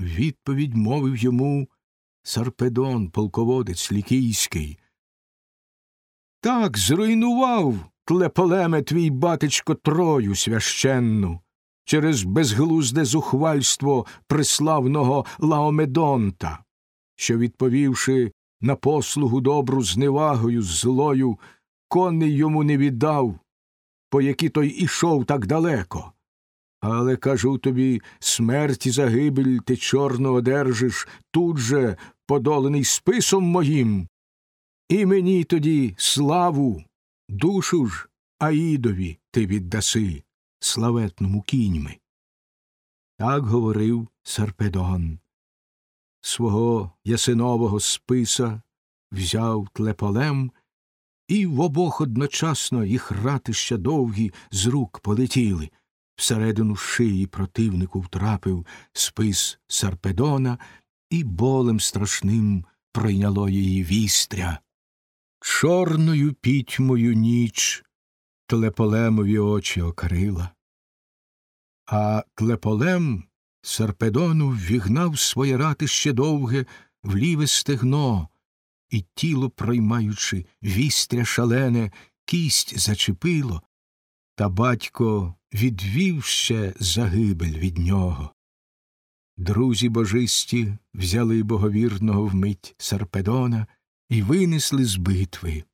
Відповідь мовив йому Сарпедон, полководець лікійський. Так зруйнував Тлеполеме твій батечко Трою священну через безглузде зухвальство преславного Лаомедонта, що, відповівши на послугу добру зневагою злою, коней йому не віддав, по які той ішов так далеко. Але кажу тобі, смерть і загибель ти чорну одержиш тут же, подолений списом моїм, і мені тоді славу, душу ж Аїдові ти віддаси, славетному кіньми. Так говорив Сарпедон. Свого ясинового списа взяв Тлеполем, і в обох одночасно їх ратища довгі з рук полетіли. Всередину шиї противнику втрапив спис Сарпедона, і болем страшним пройняло її вістря. Чорною пітьмою ніч тлеполемові очі окрила. А тлеполем Сарпедону ввігнав своє ратище довге в ліве стегно, і тіло, проймаючи вістря шалене, кість зачепило, та батько відвів ще загибель від нього. Друзі божисті взяли боговірного вмить Сарпедона і винесли з битви.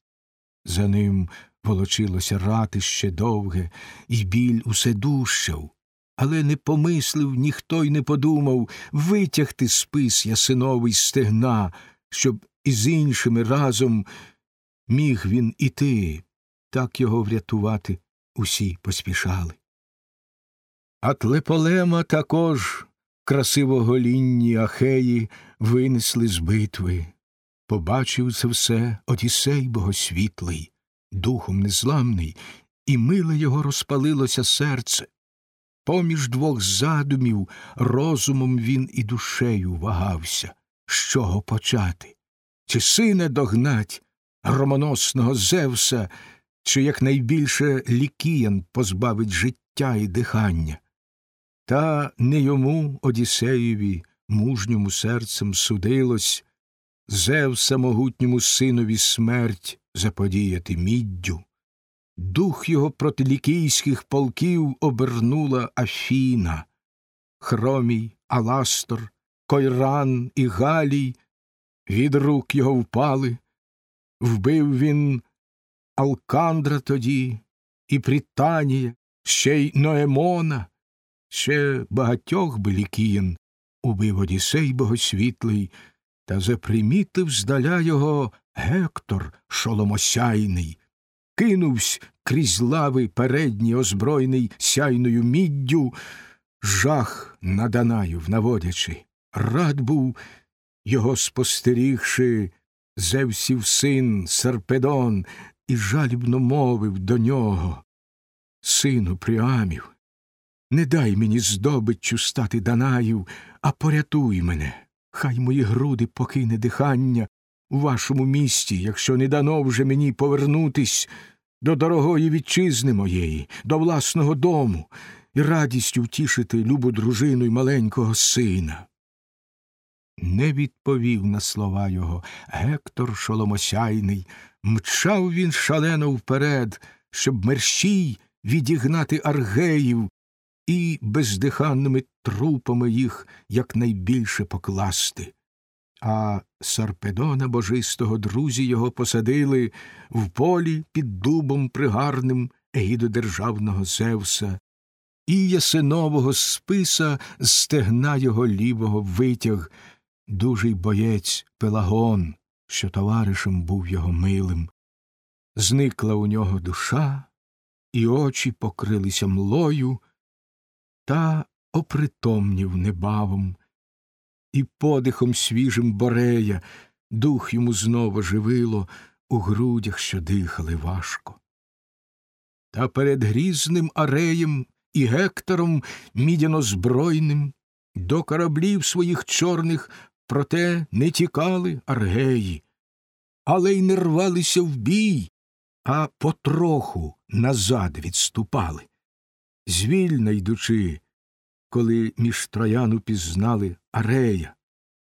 За ним волочилося ратище довге, і біль усе дужчав, але не помислив, ніхто й не подумав витягти спис ясиновий стегна, щоб із іншими разом міг він іти, так його врятувати усі поспішали. А тлеполема також красивоголінні ахеї винесли з битви. Побачив це все Одіссей богосвітлий, духом незламний, і миле його розпалилося серце. Поміж двох задумів розумом він і душею вагався, з чого почати, чи сина догнать громоносного Зевса, чи якнайбільше лікіян позбавить життя і дихання. Та не йому, Одіссеєві, мужньому серцем судилось Зевса могутньому синові смерть заподіяти міддю. Дух його проти лікійських полків обернула Афіна, Хромій, Аластор, Койран і Галій від рук його впали, вбив він Алкандра тоді, і Пританія, ще й Ноемона, ще багатьох белікієн убив Одісей богосвітлий, та запримітив здаля його Гектор шоломосяйний, кинувсь крізь лави передній озброєний сяйною міддю, жах на Данаїв наводячи. Рад був, його спостерігши, Зевсів син Сарпедон, і жалібно мовив до нього. Сину Пріамів, не дай мені здобиччю стати Данаїв, а порятуй мене. Хай мої груди покине дихання у вашому місті, якщо не дано вже мені повернутись до дорогої вітчизни моєї, до власного дому і радістю втішити любу дружину й маленького сина. Не відповів на слова його Гектор шоломосяйний, мчав він шалено вперед, щоб мерщій відігнати аргеїв і бездиханними трупами їх якнайбільше покласти. А Сарпедона божистого друзі його посадили в полі під дубом пригарним егідодержавного Зевса, і ясинового списа стегна його лівого витяг дужий боєць Пелагон, що товаришем був його милим. Зникла у нього душа, і очі покрилися млою, та опритомнів небавом, і подихом свіжим борея дух йому знову живило у грудях, що дихали важко. Та перед грізним ареєм і Гектором мідяно збройним до кораблів своїх чорних проте не тікали аргеї, але й не рвалися в бій, а потроху назад відступали. Звільна йдучи, коли між троян упізнали Арея.